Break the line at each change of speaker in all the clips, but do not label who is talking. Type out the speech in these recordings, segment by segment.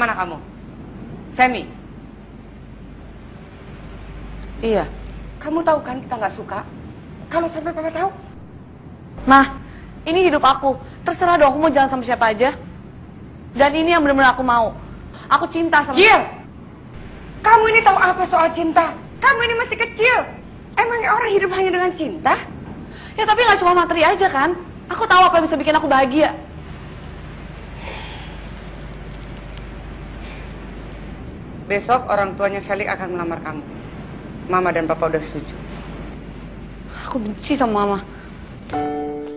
Ke mana kamu? Semi,
Iya.
kamu tahu kan kita nggak suka? Kalau sampai papa tahu,
Mah, ini hidup aku. Terserah dong aku mau jalan sama siapa aja. Dan ini yang benar-benar aku mau. Aku cinta sama
Jill, kamu ini tahu apa soal cinta? Kamu ini masih kecil. Emangnya orang hidup hanya dengan cinta?
Ya tapi nggak cuma materi aja kan. Aku tahu apa yang bisa bikin aku bahagia.
Besok orang tuanya Felix akan melamar kamu. Mama dan papa udah setuju.
Aku benci sama mama.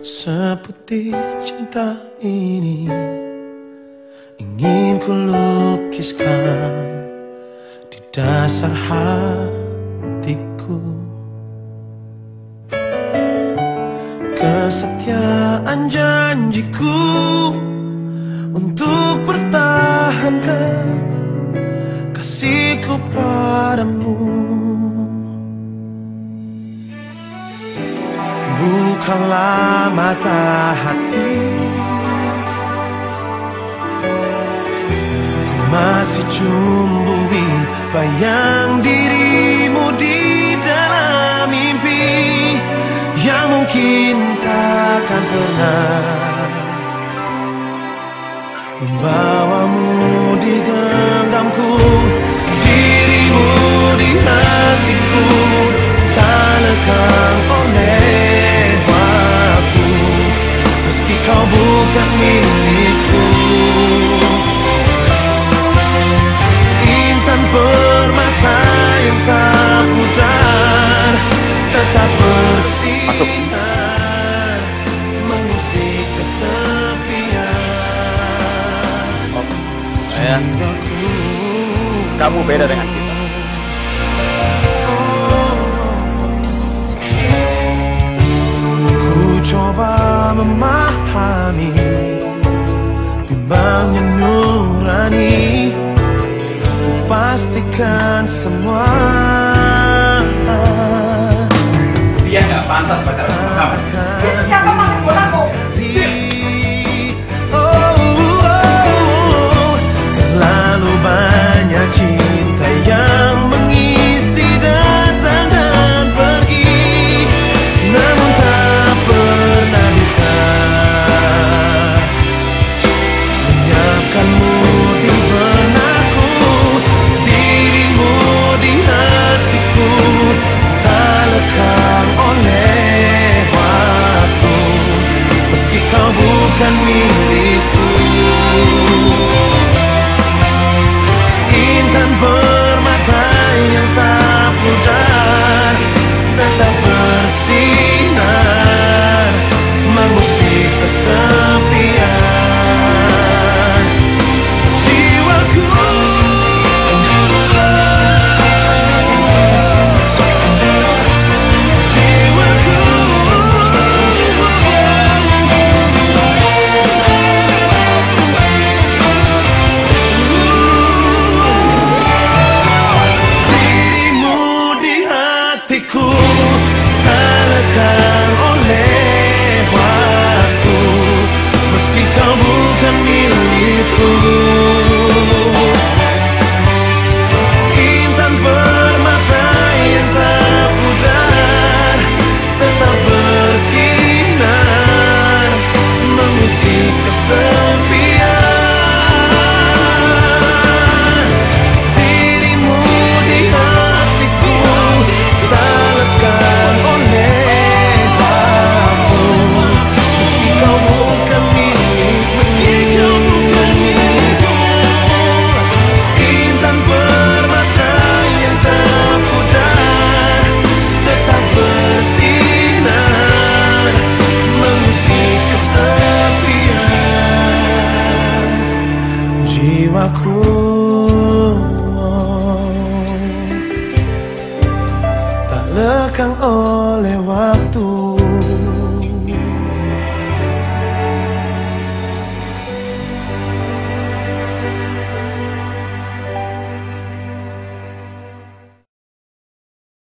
Seputih cinta ini Ingin ku lukiskan Di dasar hatiku Kesetiaan janjiku Untuk pertahankan Kasihku padamu. Bukalah mata hati. Masih cumbui bayang dirimu di dalam mimpi Yang mungkin takkan pernah Membawamu di genggamku
Sayang, kamu beda dengan kita.
Ku coba memahami Bimbangnya nurani Ku pastikan semua
Dia nggak pantas pacaran sama kamu.
can we for you. cool.